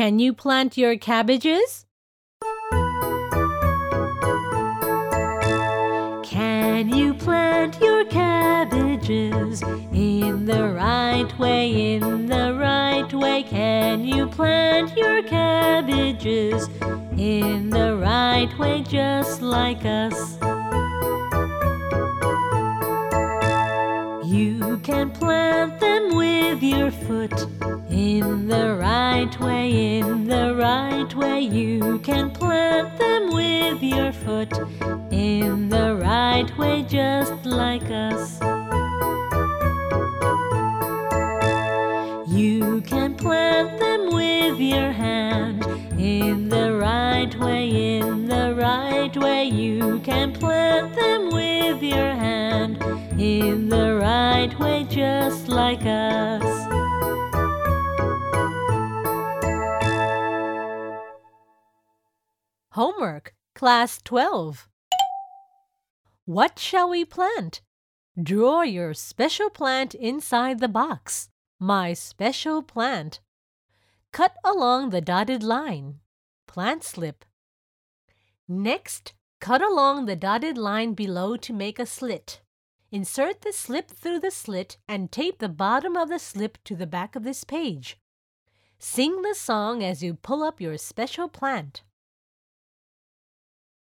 Can you plant your cabbages? Can you plant your cabbages in the right way? In the right way, can you plant your cabbages in the right way, just like us? You can plant them with your foot in the right way, in the right way. You can plant them with your foot in the right way, just like us. You can plant them with your hand in the right way, in the right way. You can plant them with your hand in the right way, just like us. Homework, Class 12. What shall we plant? Draw your special plant inside the box. My special plant. Cut along the dotted line. Plant slip. Next, cut along the dotted line below to make a slit. Insert the slip through the slit and tape the bottom of the slip to the back of this page. Sing the song as you pull up your special plant.